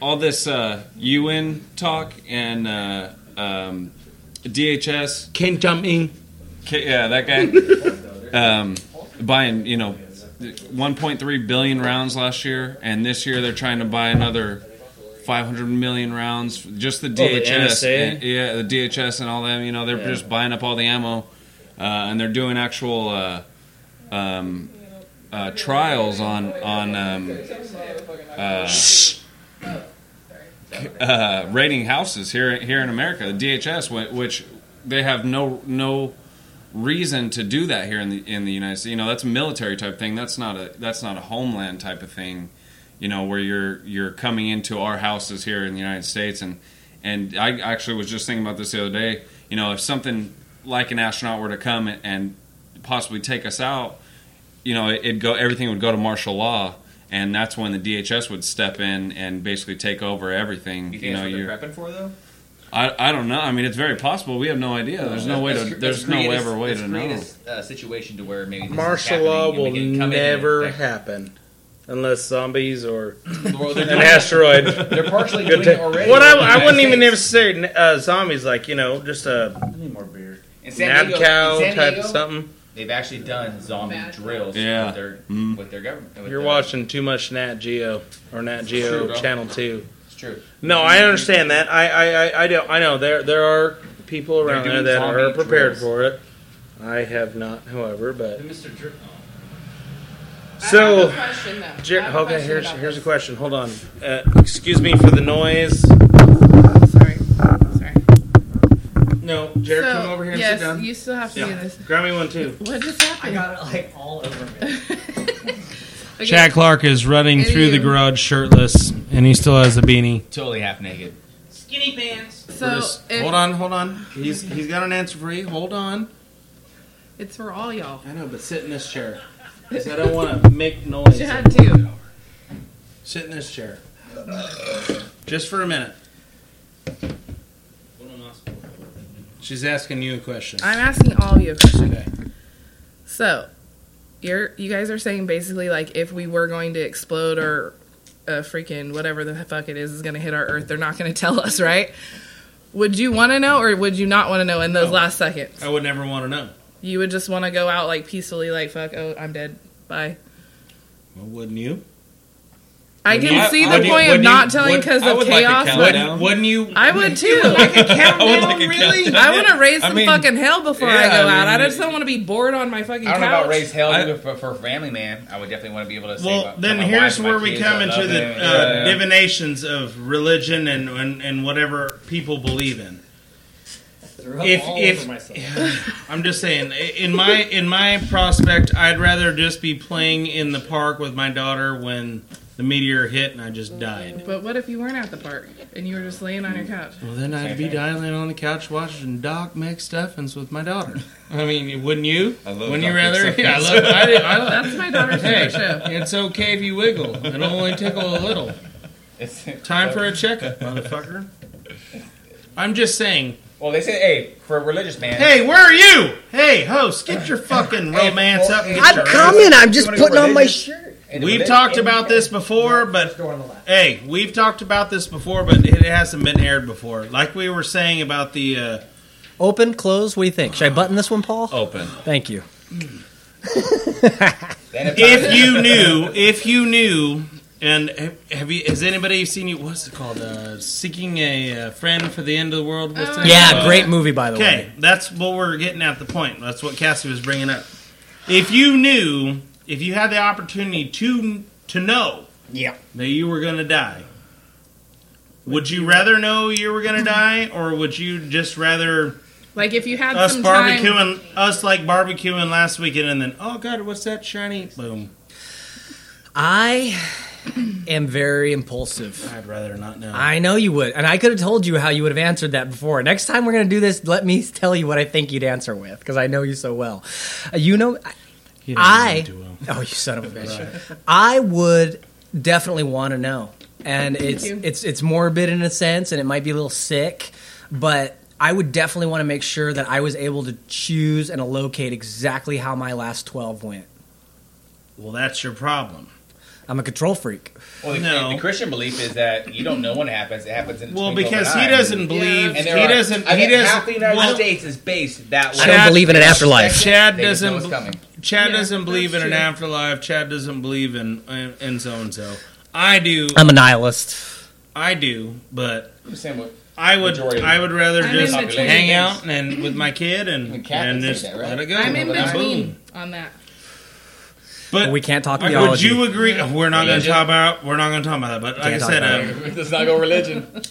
All this uh, UN talk and uh, um, DHS, Kim Jong Un. K- yeah, that guy, (laughs) um, buying you know 1.3 billion rounds last year, and this year they're trying to buy another 500 million rounds. Just the Oh, the DHS, NSA? and- yeah, the DHS and all them. You know, they're Yeah. just buying up all the ammo, uh, and they're doing actual. Uh, um, uh, trials on on um, uh, raiding houses here here in America. DHS, which they have no no reason to do that here in the in the United States. You know, that's a military type thing. That's not a that's not a homeland type of thing. You know, where you're you're coming into our houses here in the United States and and I actually was just thinking about this the other day. You know, if something like an astronaut were to come and possibly take us out, you know, it'd go everything would go to martial law, and that's when the DHS would step in and basically take over everything. You You, know, that's what you they're prepping for, though? I, I don't know. I mean, it's very possible. We have no idea. There's no way to. There's no create ever way to know. a uh, situation to where maybe this is Martial happening law will can come in and never happen unless zombies or Well, they're an asteroid. (laughs) They're partially Good doing it already. What I, I wouldn't even States. necessarily uh, zombies like you know just a I need more beer. In San mad Diego, cow in San type Diego, of something. They've actually done zombie Bad. drills Yeah. with their Mm. with their government. with You're the- watching too much Nat Geo or Nat Geo bro. Channel Two. It's true. No, I understand that. I I, I, I do. I know there there are people around They're there that are prepared drills. for it. I have not, however, but Mr. Dr- so. I have a question, though. Jer- I have a okay, question here's about here's a question. Hold on. Uh, excuse me for the noise. Sorry. Sorry. No, Jared, So, come over here and yes, sit down. you still have to do this. Grab me one too. What just happened? I got it like all over me. (laughs) Okay. Chad Clark is running Hey, through the garage shirtless, and he still has a beanie. Totally half naked. Skinny pants. So if- hold on, hold on. He's he's got an answer for you. Hold on. It's for all y'all. I know, but sit in this chair. 'Cause I don't want to make noise. Chad too. Sit in this chair. Just for a minute. She's asking you a question. I'm asking all of you a question. Okay. So, you're you guys are saying basically like if we were going to explode or a freaking whatever the fuck it is is going to hit our Earth, they're not going (laughs) to tell us, right? Would you want to know or would you not want to know in those No. last seconds? I would never want to know. You would just want to go out like peacefully, like fuck, oh, I'm dead, bye. Well, wouldn't you? I can you- see the wouldn't you- point of wouldn't you- telling because I of would like chaos, countdown. Wouldn't, wouldn't you? I would (laughs) too. countdown, (laughs) I would like a really? countdown. I want to raise I some mean- fucking hell before I go I out. I mean- just don't want to be bored on my fucking I don't know about raise hell I- for, for Family Man. I would definitely want to be able to say. Well, about- then my here's wife, my where we come into the uh, Yeah, yeah. divinations of religion and, and and whatever people believe in. If if over. (laughs) I'm just saying, in my in my prospect, I'd rather just be playing in the park with my daughter when the meteor hit and I just died. But what if you weren't at the park and you were just laying on your couch? Well, then I'd be dialing on the couch watching Doc McStuffins with my daughter. (laughs) I mean, wouldn't you? I love Wouldn't you rather? Yeah, I love. (laughs) I, do- I love That's my daughter's Hey, favorite show. it's okay if you wiggle. It'll only tickle a little. It's, Time for a checkup, motherfucker. I'm just saying. Well, they say, hey, for a religious man. Hey, where are you? Hey, host, get your fucking romance well, up. hey, I'm your- coming. I'm just You wanna go putting on my shirt. And We've religion- talked about this before, but Door on the left. hey, we've talked about this before, but it hasn't been aired before. Like we were saying about the. Uh, Open, close. What do you think? Should I button this one, Paul? Open. Thank you. the end of time. if (laughs) you knew, if you knew, and have- have you? Has anybody seen you? What's it called? Uh, Seeking a uh, friend for the end of the world. What's that? Yeah, called? great movie by the way. Okay, way. that's what we're getting at the point. That's what Cassie was bringing up. If you knew, if you had the opportunity to to know Yeah. that you were going to die, would you rather know you were going to die, or would you just rather Like if you had us some time, barbecuing, us like barbecuing last weekend, and then oh god, what's that shiny? Boom. I am very impulsive. I'd rather not know. I know you would, and I could have told you how you would have answered that before. Next time we're going to do this, let me tell you what I think you'd answer with, because I know you so well. Uh, you know, You don't I- know well. (laughs) oh, you son of a bitch. I would definitely want to know, and it's it's it's morbid in a sense, and it might be a little sick, but I would definitely want to make sure that I was able to choose and locate exactly how my last twelve went. Well, that's your problem. I'm a control freak. Well, the, No. the Christian belief is that you don't know when it happens. It happens in the Well, because he doesn't believe. And He are- doesn't. I He think doesn't. half the United well, States is based that way. I don't believe in an afterlife. Chad They just know doesn't. What's coming. Chad Yeah, doesn't believe in that's an afterlife. Chad doesn't believe in in, in so and so. I do. I'm a nihilist. I do. But I'm saying what I would. Majority. I would rather I'm just hang out and with my kid and and just that, right? let it go. I'm in Boom. between on that. But We can't talk would you agree? We're not going to talk about. We're not going to talk about that. But like I Can't talk said, about um, (laughs) Let's not go religion.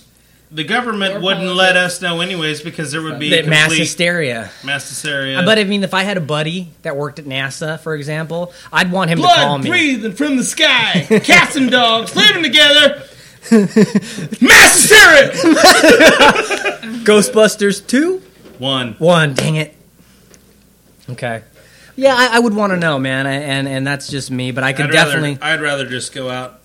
The government Or wouldn't politics. let us know anyways because there would be That mass hysteria. mass hysteria. Uh, but I mean, if I had a buddy that worked at NASA, for example, I'd want him to call blood me. breathing from the sky, cats (laughs) and dogs living together. mass hysteria. (laughs) Ghostbusters two, One. one. Dang it. Okay. Yeah, I, I would want to know, man, I- and and that's just me. But I could I'd definitely. Rather, I'd rather just go out.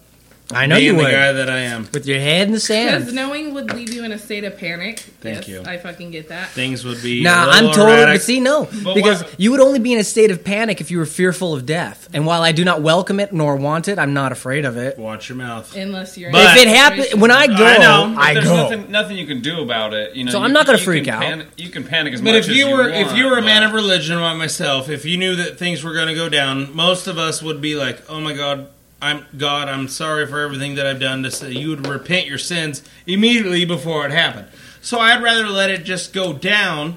I know being you the would guy that I am. with your head in the sand. Because sand. knowing would leave you in a state of panic. Thank yes, you. I fucking get that. Things would be. Nah, a I'm little told. erratic. But see, no, But because what- you would only be in a state of panic if you were fearful of death. And while I do not welcome it nor want it, I'm not afraid of it. Watch your mouth. Unless you're. But- if it happens, when I go, I know, I There's go. nothing, nothing you can do about it. You know, So you I'm not gonna you freak out. Panic, you can panic as But much if as you were if want, you were a man but- of religion like myself, if you knew that things were going to go down, most of us would be like, "Oh my God, I'm God. I'm sorry for everything that I've done." To say you would repent your sins immediately before it happened. So I'd rather let it just go down,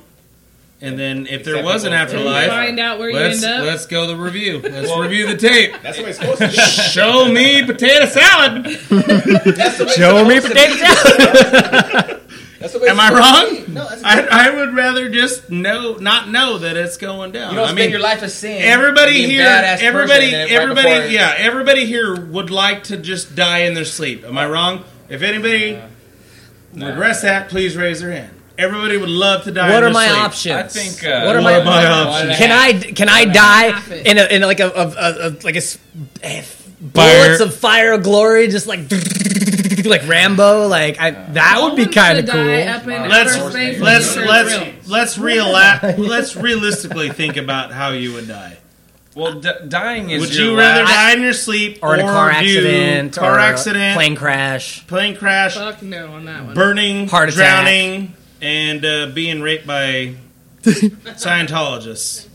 and then if there Except was an people- afterlife, Find out where you let's end up. let's go the review. (laughs) Let's review the tape. That's what way it's supposed to be. (laughs) Show me potato salad. That's the way Show me it's supposed to potato be. (laughs) That's the way Am I wrong? be. No, I, I would rather just know, not know that it's going down. You don't I spend mean, your life a sin. Everybody here, badass person, everybody, right everybody, yeah, everybody here would like to just die in their sleep. Am I wrong? If anybody would rest that, please raise their hand. Everybody would love to die. What in are my sleep. options? I think, uh, what are What my, my options? Can I can I die in a in like a, a, a, a like a s- eh, Fire. bullets of fire of glory, just like like Rambo? Like I, that would be kind of cool. Up in Let's outer space let's let's let's reala- let's realistically think about how you would die. Well, d- dying is Would your you rather last- die in your sleep or in a car accident, car or accident, plane crash. plane crash, Fuck no on that one. burning, Heart attack. drowning, and uh, being raped by (laughs) Scientologists.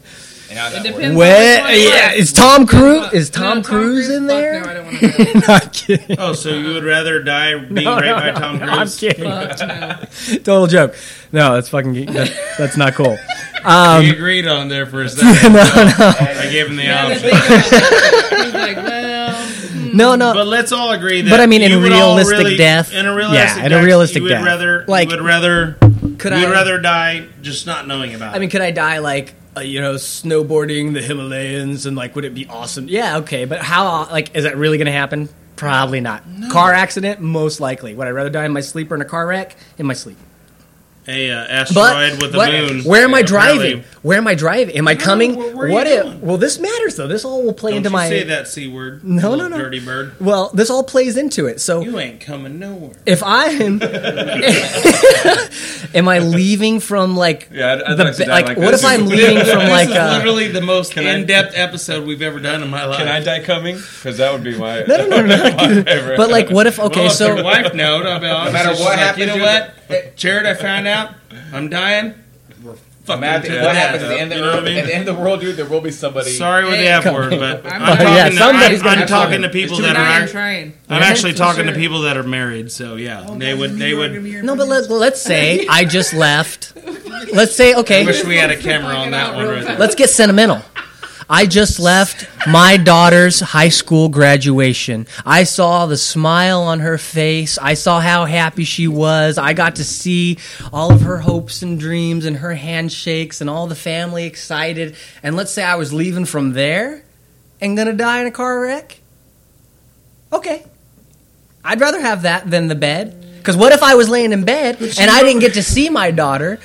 And It depends. works. on which one Yeah, is Tom Cruise? No, Is Tom Cruise in Fuck there? No, I don't want to know. Not kidding. Oh, so you would rather die (laughs) being No, raped no, by Tom no, I'm Cruise? kidding. Fuck. (laughs) Total joke. No, that's fucking. That's, that's not cool. he Um, agreed on there for a (laughs) second. no, no, I gave him the Yeah, option. thing about that, he's like, well, no, no. But let's all agree that. But I mean, in a realistic really- death? In a realistic Yeah, in a realistic death, realistic you would death. rather Like- you would rather Could you I? would rather die just not knowing about I mean, it. could I die like uh, you know snowboarding the Himalayas and like would it be awesome? Yeah, okay, but how like is that really going to happen? Probably not. Car accident, most likely. Would I rather die in my sleep or in a car wreck? In my sleep. A uh, But asteroid with the what- moon. where am I Apparently- driving? Where am I driving? Am I coming? where- where what if? going? Well, this matters though. This all will play Don't into you my. say that c word. No, no, no. Dirty bird. Well, this all plays into it. So You ain't coming nowhere. if I am, (laughs) am I leaving from like Yeah, I'd, I'd the like to die like, like what if I'm leaving from like this is uh, literally the most in-depth episode we've ever done in my life. Can I die coming? Because that would be my. no, no, no, no. (laughs) my favorite. But like, what if? Okay, well, if so your wife knowed, I'll be honest. matter She's what like, happens, you know you're what, Jared? I found out I'm dying. We're fucking Imagine to what death. happens at the end of You the know what at the end of the world, dude. There will be somebody. Sorry with the F word, but I'm I'm, talking Yeah, to, somebody's I'm, I'm talking to people that are. I'm trying. I'm actually For talking to people that are married. So yeah, oh, they would. They would. no, but let, let's say I just left. Let's say okay. I wish we had a camera on that one right there. Let's get sentimental. I just left my daughter's high school graduation. I saw the smile on her face. I saw how happy she was. I got to see all of her hopes and dreams and her handshakes and all the family excited. And let's say I was leaving from there and gonna die in a car wreck. Okay. I'd rather have that than the bed. Because what if I was laying in bed and I didn't get to see my daughter,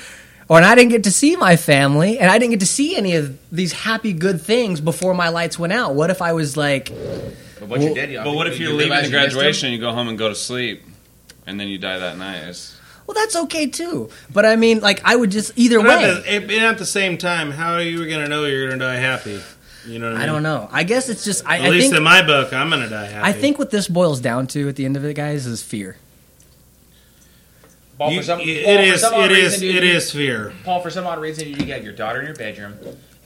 or and I didn't get to see my family, and I didn't get to see any of these happy, good things before my lights went out? What if I was like, But once you did, dead, you But what if you you're leaving the you missed them? graduation, you go home and go to sleep, and then you die that night? It's, well, that's okay too. But I mean, like, I would just either But way. at the, at the same time, how are you going to know you're going to die happy? You know what I mean? I don't know. I guess it's just I, At I least think in my book, I'm going to die happy. I think what this boils down to at the end of it, guys, is fear. Paul, You- for some, it Paul, for is. some odd It is. reason, dude, It you- is fear. Paul, for some odd reason, you got your daughter in your bedroom,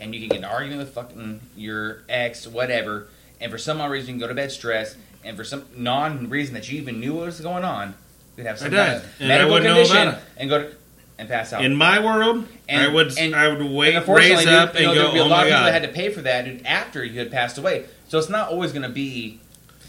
and you can get an argument with fucking your ex, whatever, and for some odd reason, you can go to bed stressed, and for some non reason that you even knew what was going on, you could have some kind of and I medical condition about it. and go to and pass out. In my world, And- I would. and- I would wait, and raise dude, up, you and know, go. there'd be a Oh lot of people that had to pay for that dude, after you had passed away. So it's not always going to be.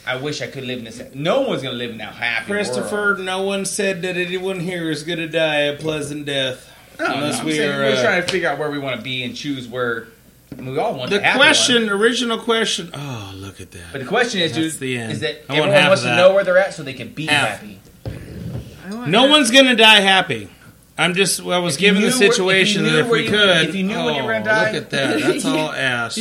I wish I could live in this. No one's going to live in that happy Christopher, world. no one said that anyone here is going to die a pleasant death. No, unless no, we I'm saying are, We're uh, trying to figure out where we want to be and choose where. I mean, we all want The happy question, one. original question. Oh, look at that. But the question is, That's dude, the end. is that I want everyone half wants of to know where they're at so they can be Half. happy. No one's going to die happy. I'm just. I was If given the knew where- if you situation knew that if we you- could. if you knew when you were gonna oh, die- Look at that. That's (laughs) all ass.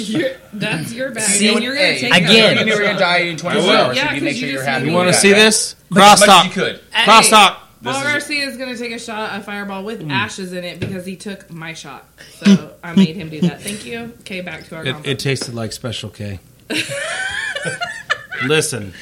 That's your bad. See, and you're gonna hey, take again- You knew you were going to die in 24 hours, Yeah, so you 'cause make you sure you're happy. You want to see this? As much as Crosstalk. you could. Crosstalk. Paul This is- Garcia is going to take a shot, a fireball with hmm. ashes in it because he took my shot. So hmm. I made him do that. Thank you. Okay, back to our It, it tasted like Special K. (laughs) Listen,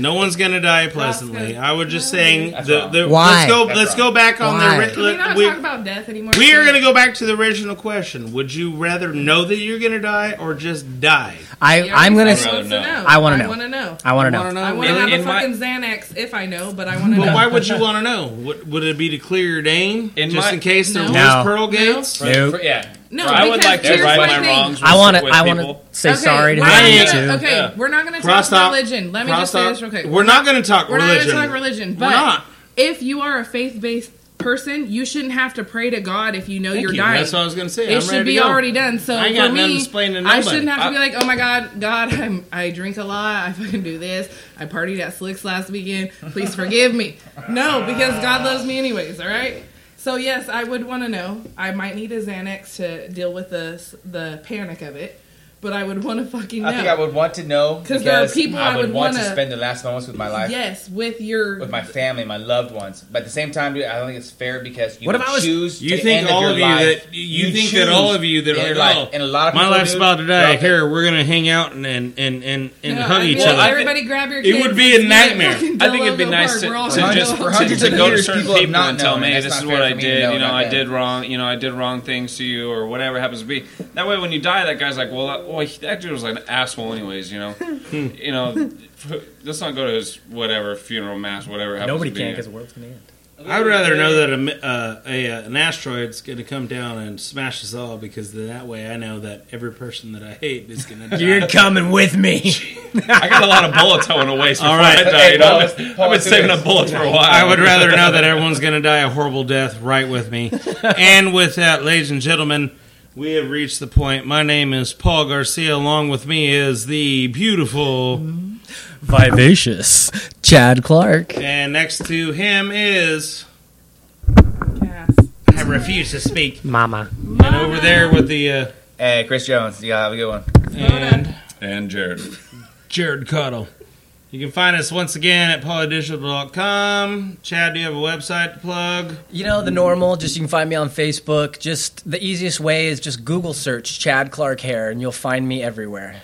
no one's gonna die pleasantly. I was just saying. That's The, wrong. the, Why? Let's go. That's let's wrong. go back on Why? the. Can we not we, talk about death anymore? we are gonna go back to the original question. Would you rather know that you're gonna die or just die? I He I'm gonna. said I'd wants rather to know. know. I wanna know. I want to know. I want to know. I want to In- have in a my- fucking Xanax if I know, but I want to But know. why would you (laughs) want to know? Would, would it be to clear your name, In just my- in case there No. was No. pearl gates? Nope. For- yeah. No, I would because like to right my my wrongs. I want to. I want to say Okay, sorry to we're him too. Okay, Yeah. we're not going to talk Cross-talk. religion. Let me just say Cross-talk. this real quick. We're not going to talk We're not religion. going to talk religion, We're but not. if you are a faith-based person, you shouldn't have to pray to God if you know Thank you're you. dying. That's what I was going to say. it I'm should ready be go. already done. So I ain't for got nothing me, to explain to I shouldn't have to I- be like, "Oh my God, God, I'm, I drink a lot. I fucking do this. I partied at Slicks last weekend. Please forgive me." No, because God loves me anyways. All right. So yes, I would want to know. I might need a Xanax to deal with the the panic of it, but I would want to fucking know. I think I would want to know because there are people I I would would want to wanna- spend the last moments with my life. Yes, with your With my family, my loved ones, but at the same time, dude, I don't think it's fair because you What would if I was- choose. You the think end of all your of you life. that you, think that all of you that are like, life, oh, and a lot of my people, life's dude, about to die. they're- Here, we're gonna hang out and and and and, and No, hug I'd each be other. Everybody grab your It would be a nightmare. (laughs) I think it'd be nice to, We're all to gonna just for to, hundreds of go to years, certain people not and tell known, me this is what I for me to did. You know, I did wrong. You know, I did wrong things to you or whatever happens to be. That way, when you die, that guy's like, well, that, well, that dude was like an asshole, anyways. You know, you know. (laughs) Let's not go to his whatever funeral mass, whatever. Happens Nobody to be. can because the world's gonna end. I would rather know that a, mi- uh, a uh, an asteroid's going to come down and smash us all because then that way I know that every person that I hate is going (laughs) to die. You're coming with me. I got a lot of bullets I want to waste before All right. I die. Hey, you know? Paul, let's- Paul, I've been saving this. up bullets for a while. I would rather know that everyone's going to die a horrible death right with me. (laughs) and with that, ladies and gentlemen, we have reached the point. My name is Paul Garcia. Along with me is the beautiful Vivacious. Chad Clark. And next to him is Cass. I refuse to speak. Mama. And over there with the uh, Hey, Chris Jones, you have a good one. and And Jared. Jared Cuddle. You can find us once again at polydigital.com. Chad, do you have a website to plug? You know, the normal, just you can find me on Facebook. Just the easiest way is just Google search Chad Clark Hair and you'll find me everywhere.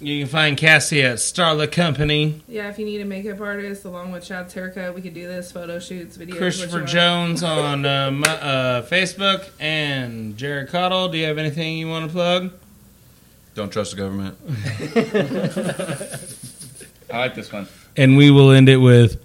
You can find Cassie at Starla Company. Yeah, if you need a makeup artist along with Chad's haircut, we could do this photo shoots, videos. Christopher Jones (laughs) on uh, my, uh, Facebook and Jared Cuddle. Do you have anything you want to plug? Don't trust the government. (laughs) (laughs) I like this one. And we will end it with.